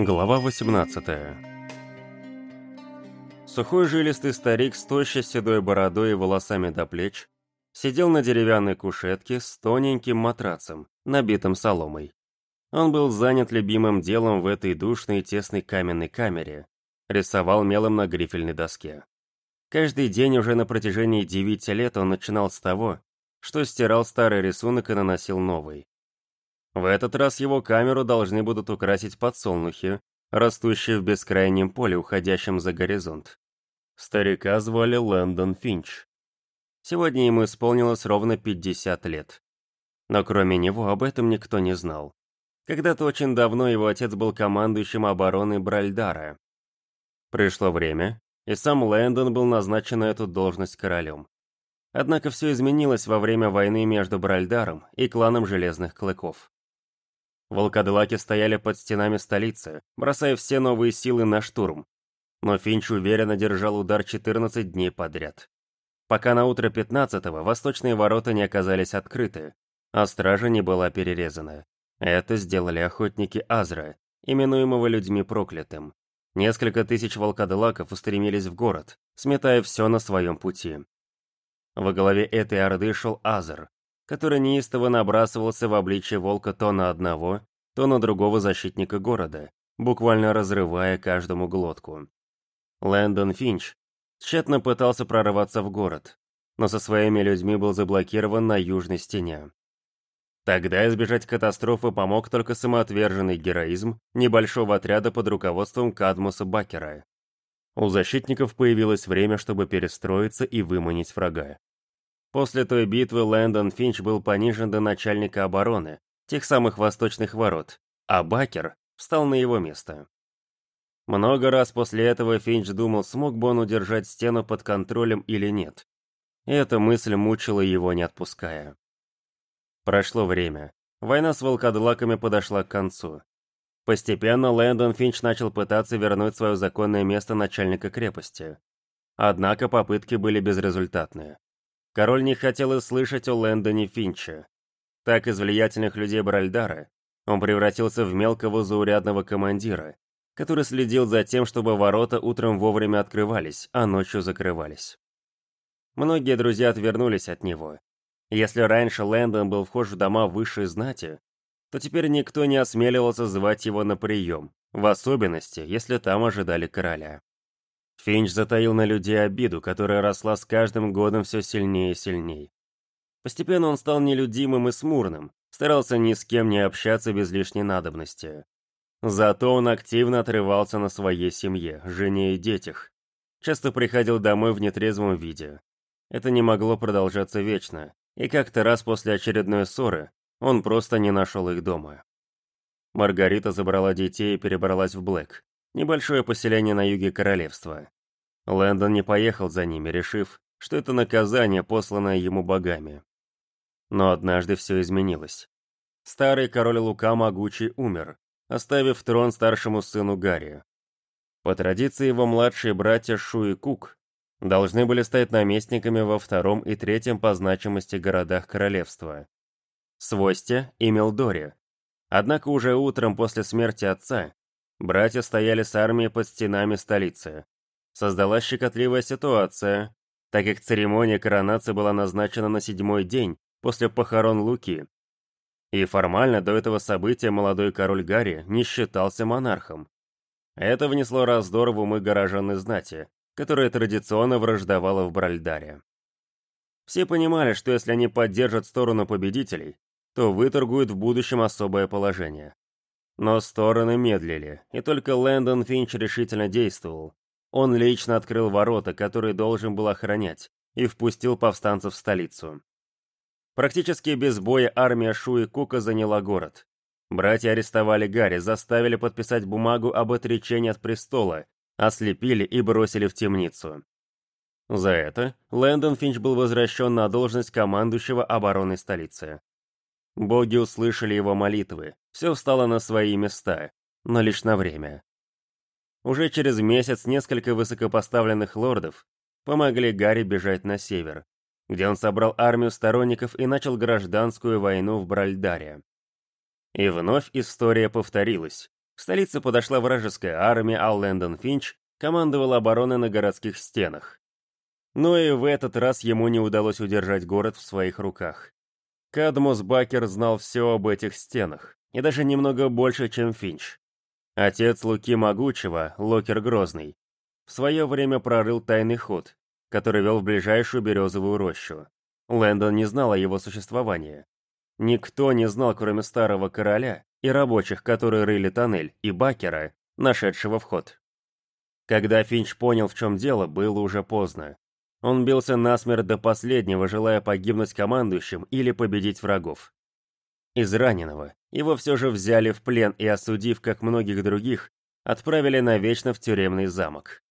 Глава 18 Сухой жилистый старик с тощей седой бородой и волосами до плеч сидел на деревянной кушетке с тоненьким матрацем, набитым соломой. Он был занят любимым делом в этой душной тесной каменной камере, рисовал мелом на грифельной доске. Каждый день уже на протяжении девяти лет он начинал с того, что стирал старый рисунок и наносил новый. В этот раз его камеру должны будут украсить подсолнухи, растущие в бескрайнем поле, уходящем за горизонт. Старика звали Лэндон Финч. Сегодня ему исполнилось ровно 50 лет. Но кроме него об этом никто не знал. Когда-то очень давно его отец был командующим обороны Бральдара. Пришло время, и сам Лэндон был назначен на эту должность королем. Однако все изменилось во время войны между Бральдаром и кланом Железных Клыков. Волкодлаки стояли под стенами столицы, бросая все новые силы на штурм. Но Финч уверенно держал удар 14 дней подряд. Пока на утро 15-го восточные ворота не оказались открыты, а стража не была перерезана. Это сделали охотники Азра, именуемого людьми проклятым. Несколько тысяч волкодлаков устремились в город, сметая все на своем пути. Во главе этой орды шел Азр, который неистово набрасывался в обличье волка то на одного, то на другого защитника города, буквально разрывая каждому глотку. Лэндон Финч тщетно пытался прорваться в город, но со своими людьми был заблокирован на южной стене. Тогда избежать катастрофы помог только самоотверженный героизм небольшого отряда под руководством Кадмуса Бакера. У защитников появилось время, чтобы перестроиться и выманить врага. После той битвы Лэндон Финч был понижен до начальника обороны, тех самых восточных ворот, а Бакер встал на его место. Много раз после этого Финч думал, смог бы он удержать стену под контролем или нет. Эта мысль мучила его, не отпуская. Прошло время. Война с волкодлаками подошла к концу. Постепенно Лэндон Финч начал пытаться вернуть свое законное место начальника крепости. Однако попытки были безрезультатные. Король не хотел и слышать о Лэндоне Финче. Так из влиятельных людей Бральдара он превратился в мелкого заурядного командира, который следил за тем, чтобы ворота утром вовремя открывались, а ночью закрывались. Многие друзья отвернулись от него. Если раньше Лэндон был вхож в дома высшей знати, то теперь никто не осмеливался звать его на прием, в особенности, если там ожидали короля. Финч затаил на людей обиду, которая росла с каждым годом все сильнее и сильнее. Постепенно он стал нелюдимым и смурным, старался ни с кем не общаться без лишней надобности. Зато он активно отрывался на своей семье, жене и детях. Часто приходил домой в нетрезвом виде. Это не могло продолжаться вечно, и как-то раз после очередной ссоры он просто не нашел их дома. Маргарита забрала детей и перебралась в Блэк, небольшое поселение на юге королевства. Лэндон не поехал за ними, решив, что это наказание, посланное ему богами. Но однажды все изменилось. Старый король Лука Могучий умер, оставив трон старшему сыну Гарри. По традиции его младшие братья Шу и Кук должны были стать наместниками во втором и третьем по значимости городах королевства. Свосте и Мелдоре. Однако уже утром после смерти отца братья стояли с армией под стенами столицы. Создалась щекотливая ситуация, так как церемония коронации была назначена на седьмой день после похорон Луки. И формально до этого события молодой король Гарри не считался монархом. Это внесло раздор в умы горожан и знати, которая традиционно враждовала в Бральдаре. Все понимали, что если они поддержат сторону победителей, то выторгуют в будущем особое положение. Но стороны медлили, и только Лэндон Финч решительно действовал. Он лично открыл ворота, которые должен был охранять, и впустил повстанцев в столицу. Практически без боя армия Шу и Кука заняла город. Братья арестовали Гарри, заставили подписать бумагу об отречении от престола, ослепили и бросили в темницу. За это Лэндон Финч был возвращен на должность командующего обороной столицы. Боги услышали его молитвы, все встало на свои места, но лишь на время. Уже через месяц несколько высокопоставленных лордов помогли Гарри бежать на север, где он собрал армию сторонников и начал гражданскую войну в Бральдаре. И вновь история повторилась, К столице подошла вражеская армия, а Лэндон Финч командовал обороной на городских стенах. Но и в этот раз ему не удалось удержать город в своих руках. Кадмос Бакер знал все об этих стенах, и даже немного больше, чем Финч. Отец Луки Могучего, Локер Грозный, в свое время прорыл тайный ход, который вел в ближайшую березовую рощу. Лэндон не знал о его существовании. Никто не знал, кроме старого короля и рабочих, которые рыли тоннель, и Бакера, нашедшего вход. Когда Финч понял, в чем дело, было уже поздно. Он бился насмерть до последнего, желая погибнуть командующим или победить врагов. Из раненого его все же взяли в плен и, осудив, как многих других, отправили навечно в тюремный замок.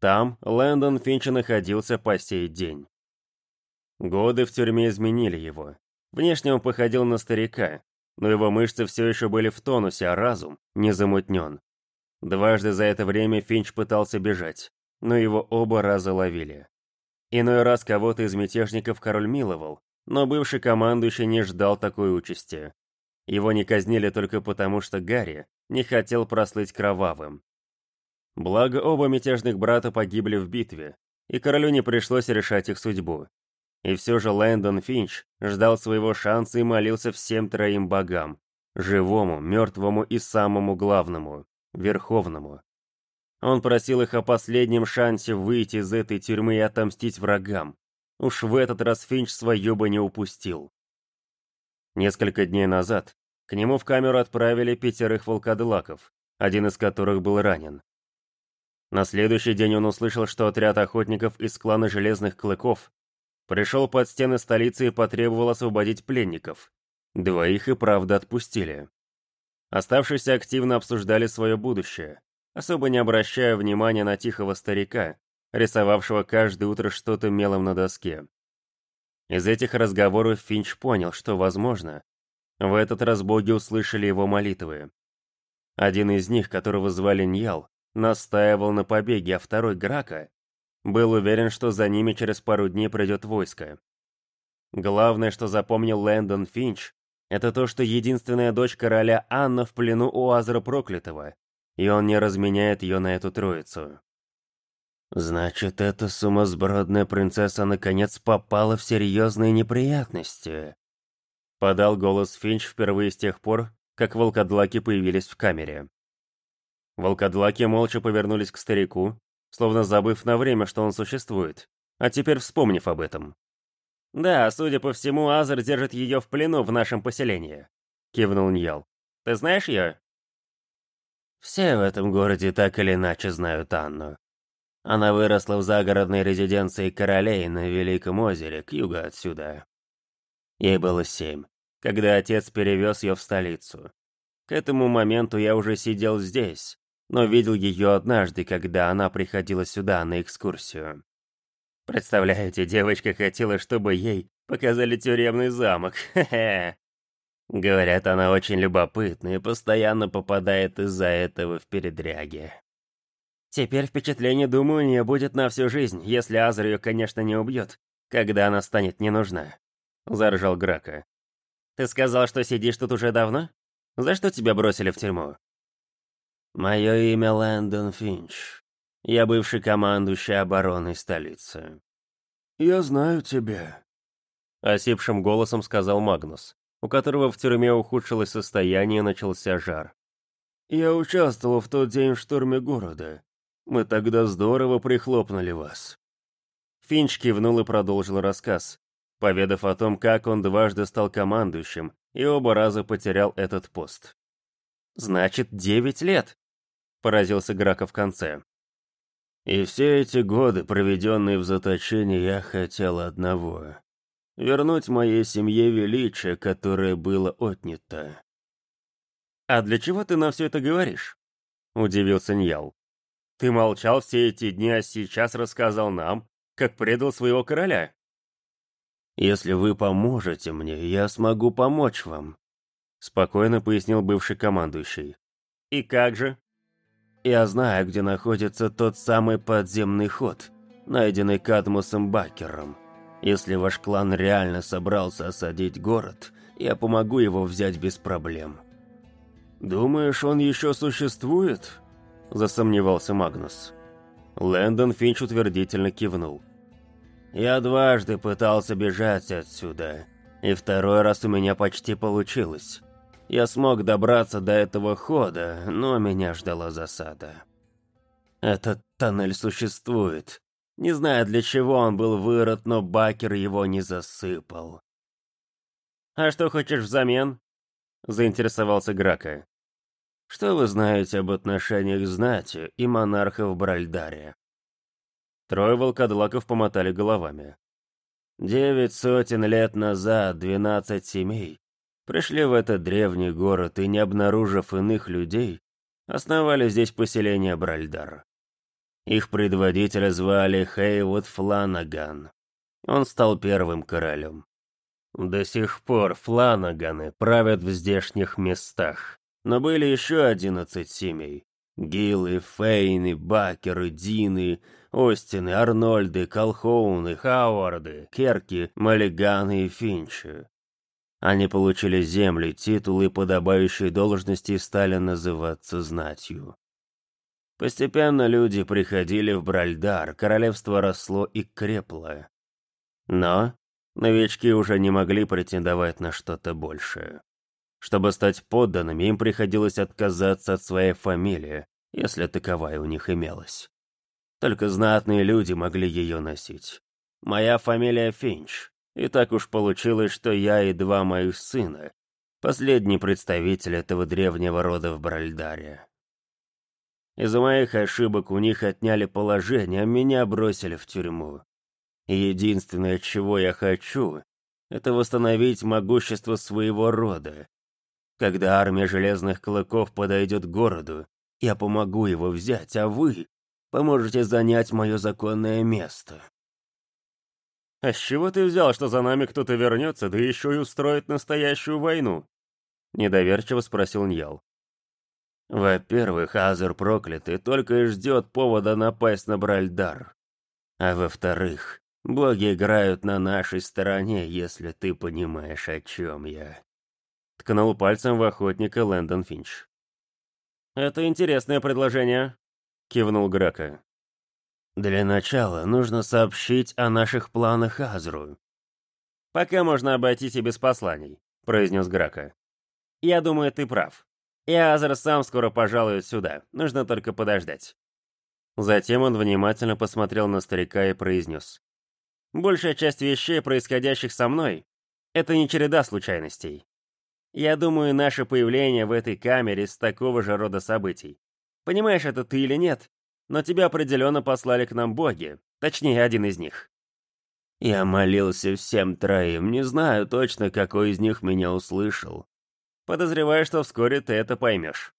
Там Лэндон Финч находился по сей день. Годы в тюрьме изменили его. Внешне он походил на старика, но его мышцы все еще были в тонусе, а разум не замутнен. Дважды за это время Финч пытался бежать, но его оба раза ловили. Иной раз кого-то из мятежников король миловал, но бывший командующий не ждал такой участи. Его не казнили только потому, что Гарри не хотел прослыть кровавым. Благо, оба мятежных брата погибли в битве, и королю не пришлось решать их судьбу. И все же Лэндон Финч ждал своего шанса и молился всем троим богам. Живому, мертвому и самому главному, Верховному. Он просил их о последнем шансе выйти из этой тюрьмы и отомстить врагам. Уж в этот раз Финч свое бы не упустил. Несколько дней назад к нему в камеру отправили пятерых волкодлаков, один из которых был ранен. На следующий день он услышал, что отряд охотников из клана Железных Клыков Пришел под стены столицы и потребовал освободить пленников. Двоих и правда отпустили. Оставшиеся активно обсуждали свое будущее, особо не обращая внимания на тихого старика, рисовавшего каждое утро что-то мелом на доске. Из этих разговоров Финч понял, что, возможно, в этот раз боги услышали его молитвы. Один из них, которого звали Ньял, настаивал на побеге, а второй Грака был уверен, что за ними через пару дней придет войско. Главное, что запомнил Лэндон Финч, это то, что единственная дочь короля Анна в плену у Азра Проклятого, и он не разменяет ее на эту троицу. «Значит, эта сумасбродная принцесса наконец попала в серьезные неприятности», подал голос Финч впервые с тех пор, как волкодлаки появились в камере. Волкодлаки молча повернулись к старику, словно забыв на время, что он существует, а теперь вспомнив об этом. «Да, судя по всему, Азер держит ее в плену в нашем поселении», — кивнул Ньял. «Ты знаешь ее?» «Все в этом городе так или иначе знают Анну. Она выросла в загородной резиденции королей на Великом озере, к югу отсюда. Ей было семь, когда отец перевез ее в столицу. К этому моменту я уже сидел здесь, но видел ее однажды, когда она приходила сюда на экскурсию. Представляете, девочка хотела, чтобы ей показали тюремный замок. Хе-хе. Говорят, она очень любопытна и постоянно попадает из-за этого в передряги. Теперь впечатление, думаю, не будет на всю жизнь, если Азр ее, конечно, не убьет, когда она станет не нужна. Заржал Грака. Ты сказал, что сидишь тут уже давно? За что тебя бросили в тюрьму? «Мое имя Лэндон Финч. Я бывший командующий обороной столицы». «Я знаю тебя», — осипшим голосом сказал Магнус, у которого в тюрьме ухудшилось состояние и начался жар. «Я участвовал в тот день в штурме города. Мы тогда здорово прихлопнули вас». Финч кивнул и продолжил рассказ, поведав о том, как он дважды стал командующим и оба раза потерял этот пост. «Значит, девять лет!» поразился Грака в конце. И все эти годы, проведенные в заточении, я хотел одного — вернуть моей семье величие, которое было отнято. «А для чего ты на все это говоришь?» — удивился Ньял. «Ты молчал все эти дни, а сейчас рассказал нам, как предал своего короля». «Если вы поможете мне, я смогу помочь вам», — спокойно пояснил бывший командующий. «И как же?» Я знаю, где находится тот самый подземный ход, найденный Кадмусом Бакером. Если ваш клан реально собрался осадить город, я помогу его взять без проблем». «Думаешь, он еще существует?» – засомневался Магнус. Лэндон Финч утвердительно кивнул. «Я дважды пытался бежать отсюда, и второй раз у меня почти получилось. Я смог добраться до этого хода, но меня ждала засада. Этот тоннель существует. Не знаю, для чего он был вырод, но Бакер его не засыпал. «А что хочешь взамен?» — заинтересовался Грака. «Что вы знаете об отношениях знати и монарха в Бральдаре?» Трое волкодлаков помотали головами. Девять сотен лет назад двенадцать семей пришли в этот древний город и, не обнаружив иных людей, основали здесь поселение Бральдар. Их предводителя звали Хейвуд Фланаган. Он стал первым королем. До сих пор Фланаганы правят в здешних местах, но были еще одиннадцать семей. Гилы, Фейны, Бакеры, Дины, Остины, Арнольды, Колхоуны, Хауарды, Керки, Маллиганы и Финчи. Они получили земли, титулы, подобающие должности и стали называться знатью. Постепенно люди приходили в Бральдар, королевство росло и крепло. Но новички уже не могли претендовать на что-то большее. Чтобы стать подданными, им приходилось отказаться от своей фамилии, если таковая у них имелась. Только знатные люди могли ее носить. Моя фамилия Финч, и так уж получилось, что я и два моих сына, последний представитель этого древнего рода в Бральдаре. Из-за моих ошибок у них отняли положение, а меня бросили в тюрьму. И единственное, чего я хочу, это восстановить могущество своего рода. Когда армия Железных Клыков подойдет к городу, я помогу его взять, а вы поможете занять мое законное место. «А с чего ты взял, что за нами кто-то вернется, да еще и устроит настоящую войну?» Недоверчиво спросил Ньял. «Во-первых, Азер проклятый только и ждет повода напасть на Бральдар. А во-вторых, боги играют на нашей стороне, если ты понимаешь, о чем я». Ткнул пальцем в охотника Лэндон Финч. «Это интересное предложение», — кивнул Грака. Для начала нужно сообщить о наших планах Азру. «Пока можно обойтись и без посланий», — произнес Грака. «Я думаю, ты прав. И Азр сам скоро пожалует сюда, нужно только подождать». Затем он внимательно посмотрел на старика и произнес. «Большая часть вещей, происходящих со мной, это не череда случайностей. Я думаю, наше появление в этой камере с такого же рода событий. Понимаешь это ты или нет, но тебя определенно послали к нам боги, точнее, один из них». Я молился всем троим, не знаю точно, какой из них меня услышал. Подозреваю, что вскоре ты это поймешь.